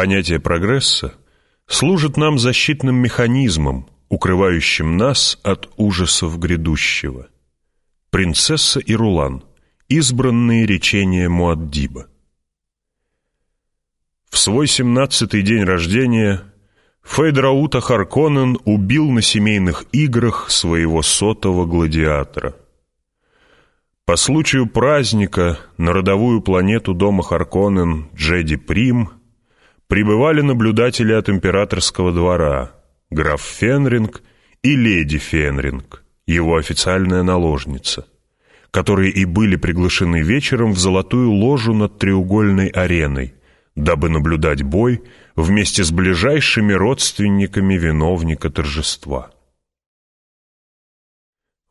Понятие прогресса служит нам защитным механизмом, укрывающим нас от ужасов грядущего. Принцесса и Рулан. Избранные речения Муаддиба. В свой семнадцатый день рождения Фейдраута Харконнен убил на семейных играх своего сотого гладиатора. По случаю праздника на родовую планету дома Харконнен Джеди Прим прибывали наблюдатели от императорского двора, граф Фенринг и леди Фенринг, его официальная наложница, которые и были приглашены вечером в золотую ложу над треугольной ареной, дабы наблюдать бой вместе с ближайшими родственниками виновника торжества.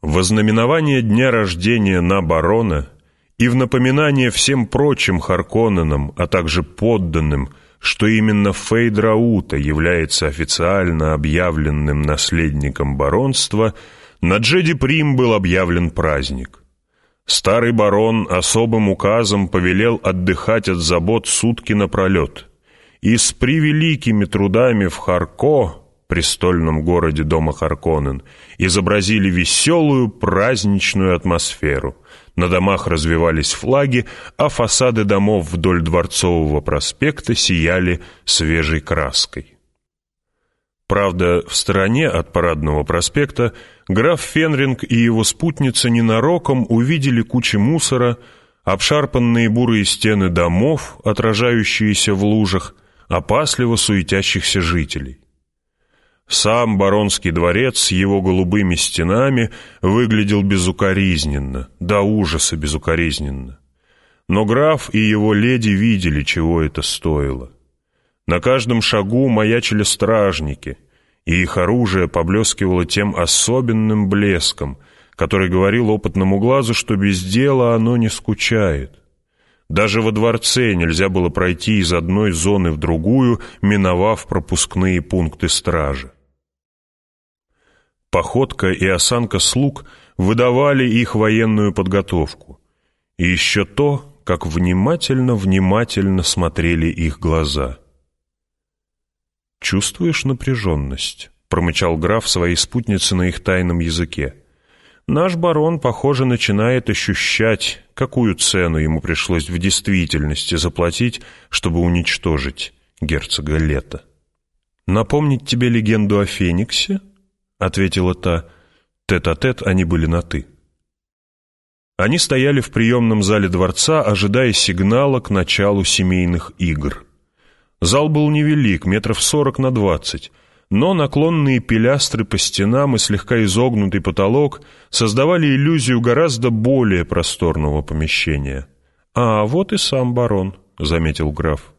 Во знаменование дня рождения на барона и в напоминание всем прочим Харконненам, а также подданным, что именно Фейдраута является официально объявленным наследником баронства, на Джеди Прим был объявлен праздник. Старый барон особым указом повелел отдыхать от забот сутки напролет, и с превеликими трудами в Харко, престольном городе дома Харконен, изобразили веселую праздничную атмосферу. На домах развивались флаги, а фасады домов вдоль Дворцового проспекта сияли свежей краской. Правда, в стороне от парадного проспекта граф Фенринг и его спутница ненароком увидели кучи мусора, обшарпанные бурые стены домов, отражающиеся в лужах, опасливо суетящихся жителей. Сам баронский дворец с его голубыми стенами выглядел безукоризненно, до ужаса безукоризненно. Но граф и его леди видели, чего это стоило. На каждом шагу маячили стражники, и их оружие поблескивало тем особенным блеском, который говорил опытному глазу, что без дела оно не скучает. Даже во дворце нельзя было пройти из одной зоны в другую, миновав пропускные пункты стражи. Походка и осанка слуг выдавали их военную подготовку. И еще то, как внимательно-внимательно смотрели их глаза. «Чувствуешь напряженность?» — промычал граф своей спутнице на их тайном языке. «Наш барон, похоже, начинает ощущать, какую цену ему пришлось в действительности заплатить, чтобы уничтожить герцога Лета. Напомнить тебе легенду о Фениксе?» — ответила та. Тет-а-тет -тет они были на «ты». Они стояли в приемном зале дворца, ожидая сигнала к началу семейных игр. Зал был невелик, метров сорок на двадцать, но наклонные пилястры по стенам и слегка изогнутый потолок создавали иллюзию гораздо более просторного помещения. «А, вот и сам барон», — заметил граф.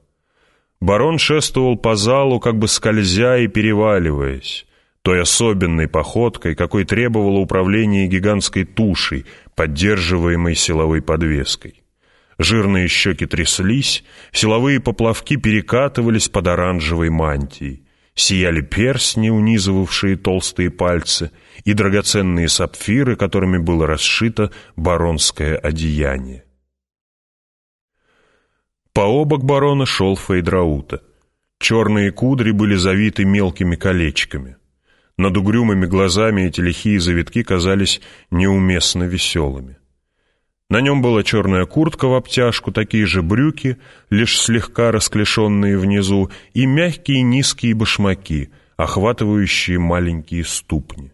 Барон шествовал по залу, как бы скользя и переваливаясь той особенной походкой, какой требовало управление гигантской тушей, поддерживаемой силовой подвеской. Жирные щеки тряслись, силовые поплавки перекатывались под оранжевой мантией, сияли перстни, унизывавшие толстые пальцы, и драгоценные сапфиры, которыми было расшито баронское одеяние. По обок барона шел Фейдраута. Черные кудри были завиты мелкими колечками. Над угрюмыми глазами эти лихие завитки казались неуместно веселыми. На нем была черная куртка в обтяжку, такие же брюки, лишь слегка расклешенные внизу, и мягкие низкие башмаки, охватывающие маленькие ступни.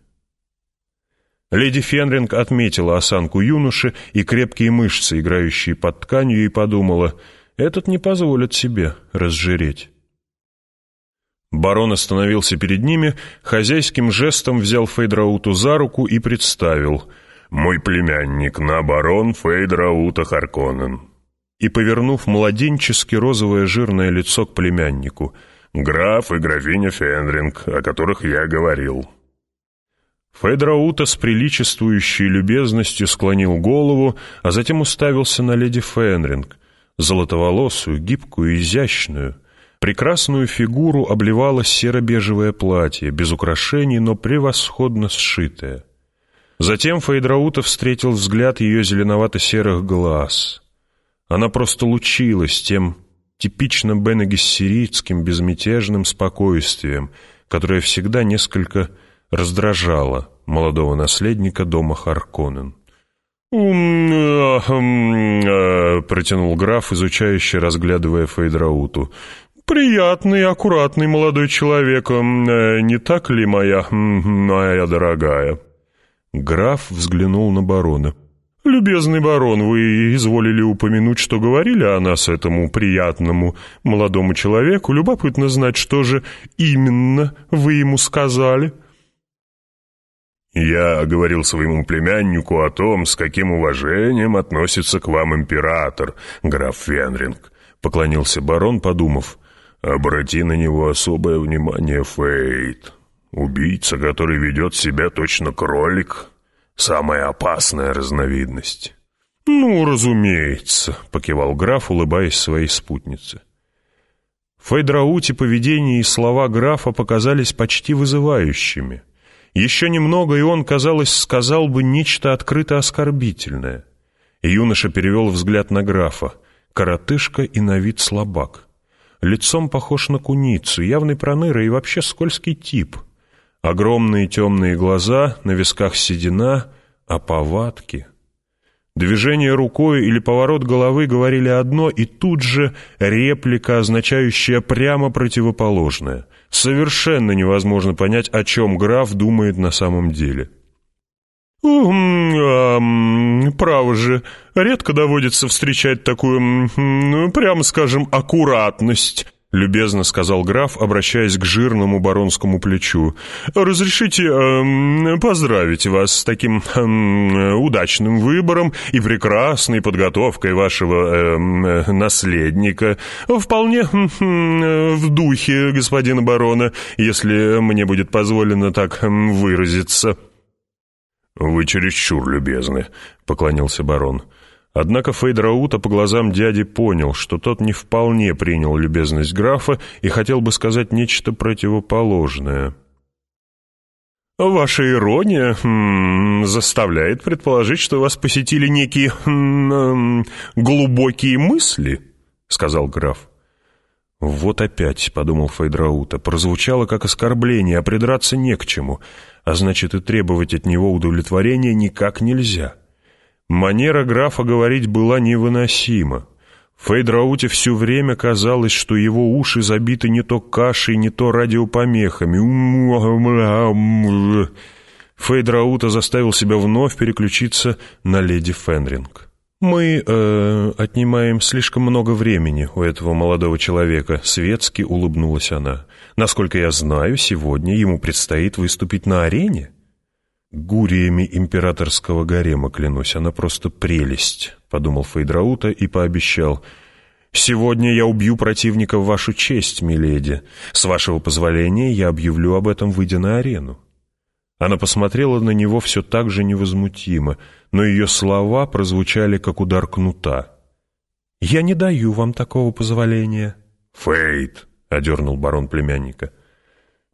Леди Фенринг отметила осанку юноши и крепкие мышцы, играющие под тканью, и подумала, «Этот не позволит себе разжиреть». Барон остановился перед ними, хозяйским жестом взял Фейдрауту за руку и представил «Мой племянник, на барон Фейдраута Харконен». И, повернув младенчески розовое жирное лицо к племяннику, «Граф и графиня Фенринг, о которых я говорил». Фейдраута с приличествующей любезностью склонил голову, а затем уставился на леди Фенринг, золотоволосую, гибкую, изящную, Прекрасную фигуру обливало серо-бежевое платье, без украшений, но превосходно сшитое. Затем Фейдраута встретил взгляд ее зеленовато-серых глаз. Она просто лучилась тем типично бенегессеритским безмятежным спокойствием, которое всегда несколько раздражало молодого наследника дома Харконнен. Э, э, протянул граф, изучающе разглядывая Фейдрауту. «Приятный, аккуратный молодой человек, э, не так ли, моя, моя дорогая?» Граф взглянул на барона. «Любезный барон, вы изволили упомянуть, что говорили о нас этому приятному молодому человеку. Любопытно знать, что же именно вы ему сказали». «Я говорил своему племяннику о том, с каким уважением относится к вам император, граф Фенринг», — поклонился барон, подумав. «Обрати на него особое внимание, Фейт. Убийца, который ведет себя точно кролик, самая опасная разновидность». «Ну, разумеется», — покивал граф, улыбаясь своей спутнице. Фейдрауте поведение и слова графа показались почти вызывающими — еще немного, и он, казалось, сказал бы нечто открыто оскорбительное. юноша перевел взгляд на графа. Коротышка и на вид слабак. Лицом похож на куницу, явный проныра и вообще скользкий тип. Огромные темные глаза, на висках седина, а повадки... Движение рукой или поворот головы говорили одно, и тут же реплика, означающая прямо противоположное. Совершенно невозможно понять, о чем граф думает на самом деле. «Право же, редко доводится встречать такую, прямо скажем, аккуратность», — любезно сказал граф, обращаясь к жирному баронскому плечу. «Разрешите поздравить вас с таким удачным выбором и прекрасной подготовкой вашего э, наследника. Вполне в духе господина барона, если мне будет позволено так выразиться». «Вы чересчур любезны», — поклонился барон. Однако Фейдраута по глазам дяди понял, что тот не вполне принял любезность графа и хотел бы сказать нечто противоположное. «Ваша ирония хм, заставляет предположить, что вас посетили некие хм, глубокие мысли», — сказал граф. «Вот опять», — подумал Фейдраута, — прозвучало как оскорбление, а придраться не к чему, а значит и требовать от него удовлетворения никак нельзя». Манера графа говорить была невыносима. Фейдрауте все время казалось, что его уши забиты не то кашей, не то радиопомехами. Фейдраута заставил себя вновь переключиться на леди Фенринг. «Мы э, отнимаем слишком много времени у этого молодого человека», — светски улыбнулась она. «Насколько я знаю, сегодня ему предстоит выступить на арене». «Гуриями императорского гарема, клянусь, она просто прелесть», — подумал Фейдраута и пообещал. «Сегодня я убью противника в вашу честь, миледи. С вашего позволения я объявлю об этом, выйдя на арену». Она посмотрела на него все так же невозмутимо, но ее слова прозвучали, как удар кнута. «Я не даю вам такого позволения». «Фейт», — одернул барон племянника, —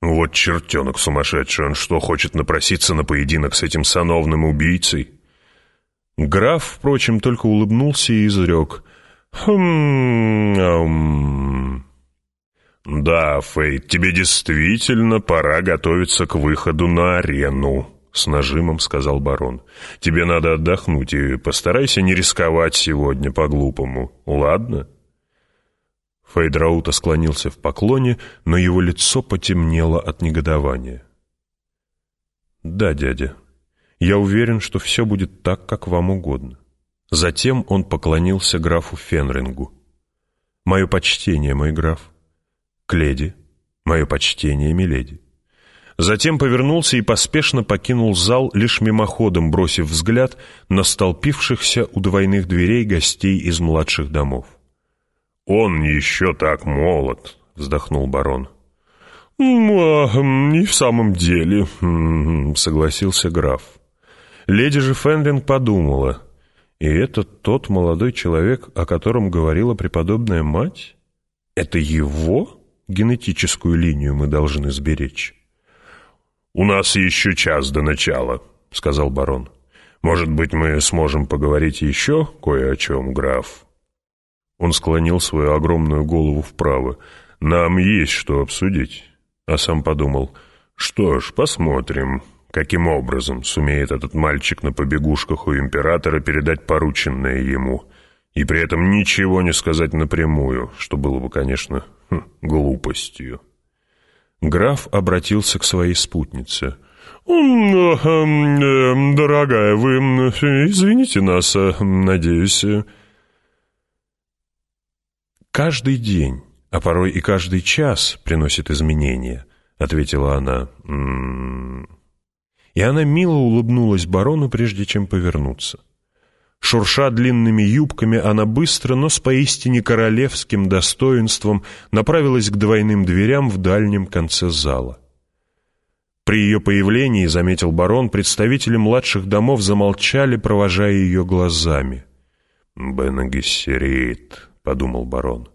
вот чертенок сумасшедший, он что, хочет напроситься на поединок с этим сановным убийцей? Граф, впрочем, только улыбнулся и изрек. «Хм... Ам... Да, Фейт, тебе действительно пора готовиться к выходу на арену», — с нажимом сказал барон. «Тебе надо отдохнуть и постарайся не рисковать сегодня по-глупому, ладно?» Фейдраута склонился в поклоне, но его лицо потемнело от негодования. «Да, дядя, я уверен, что все будет так, как вам угодно». Затем он поклонился графу Фенрингу. «Мое почтение, мой граф. К леди. Мое почтение, миледи». Затем повернулся и поспешно покинул зал, лишь мимоходом бросив взгляд на столпившихся у двойных дверей гостей из младших домов. «Он еще так молод», — вздохнул барон. «Не в самом деле», — согласился граф. Леди же Фенринг подумала, «И это тот молодой человек, о котором говорила преподобная мать? Это его генетическую линию мы должны сберечь?» «У нас еще час до начала», — сказал барон. «Может быть, мы сможем поговорить еще кое о чем, граф?» Он склонил свою огромную голову вправо. «Нам есть что обсудить». А сам подумал, «Что ж, посмотрим, каким образом сумеет этот мальчик на побегушках у императора передать порученное ему, и при этом ничего не сказать напрямую, что было бы, конечно, хм, глупостью». Граф обратился к своей спутнице. Эм, «Дорогая, вы извините нас, э, надеюсь...» «Каждый день, а порой и каждый час приносит изменения», — ответила она. «М -м -м». И она мило улыбнулась барону, прежде чем повернуться. Шурша длинными юбками, она быстро, но с поистине королевским достоинством направилась к двойным дверям в дальнем конце зала. При ее появлении, заметил барон, представители младших домов замолчали, провожая ее глазами. «Бенагессерит», — подумал барон.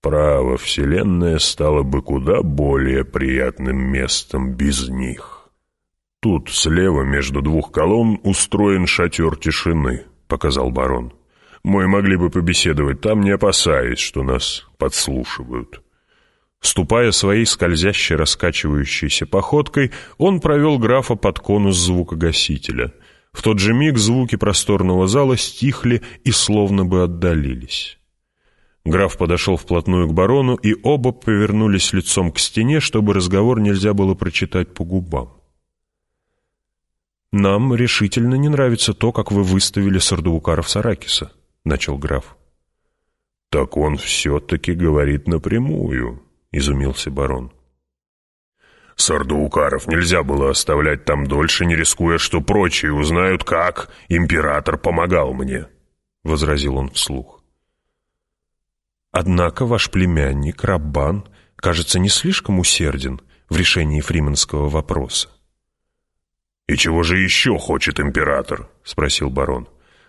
«Право, вселенная стала бы куда более приятным местом без них». «Тут слева между двух колонн устроен шатер тишины», — показал барон. «Мы могли бы побеседовать там, не опасаясь, что нас подслушивают». Ступая своей скользящей раскачивающейся походкой, он провел графа под конус звукогасителя. В тот же миг звуки просторного зала стихли и словно бы отдалились. Граф подошел вплотную к барону, и оба повернулись лицом к стене, чтобы разговор нельзя было прочитать по губам. «Нам решительно не нравится то, как вы выставили Сардуукаров Саракиса», — начал граф. «Так он все-таки говорит напрямую», изумился барон. Сардуукаров нельзя было оставлять там дольше, не рискуя, что прочие узнают, как император помогал мне, — возразил он вслух. Однако ваш племянник, Раббан, кажется, не слишком усерден в решении фриманского вопроса. «И чего же еще хочет император?» — спросил барон.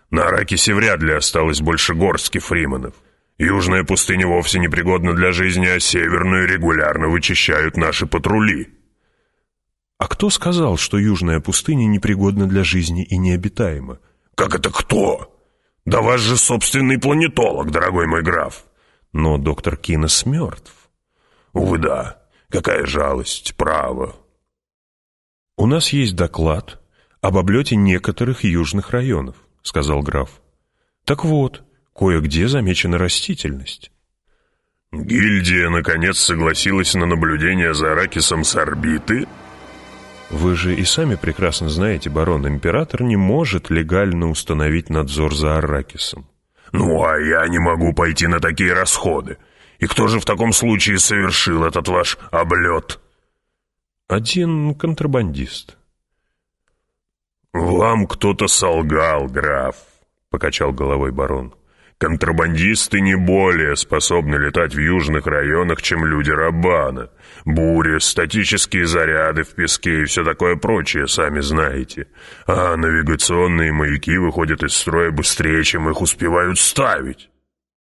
«На Аракисе вряд ли осталось больше горстки фриманов. Южная пустыня вовсе не пригодна для жизни, а северную регулярно вычищают наши патрули». «А кто сказал, что южная пустыня непригодна для жизни и необитаема?» «Как это кто? Да ваш же собственный планетолог, дорогой мой граф!» «Но доктор Кинес мертв». «Увы, да. Какая жалость, право». «У нас есть доклад об облете некоторых южных районов», — сказал граф. «Так вот, Кое-где замечена растительность. «Гильдия, наконец, согласилась на наблюдение за Аракисом с орбиты?» «Вы же и сами прекрасно знаете, барон, император не может легально установить надзор за Аракисом». «Ну, а я не могу пойти на такие расходы. И кто же в таком случае совершил этот ваш облет?» «Один контрабандист». «Вам кто-то солгал, граф», — покачал головой барон. Контрабандисты не более способны летать в южных районах, чем люди Рабана. Бури, статические заряды в песке и все такое прочее, сами знаете. А навигационные маяки выходят из строя быстрее, чем их успевают ставить.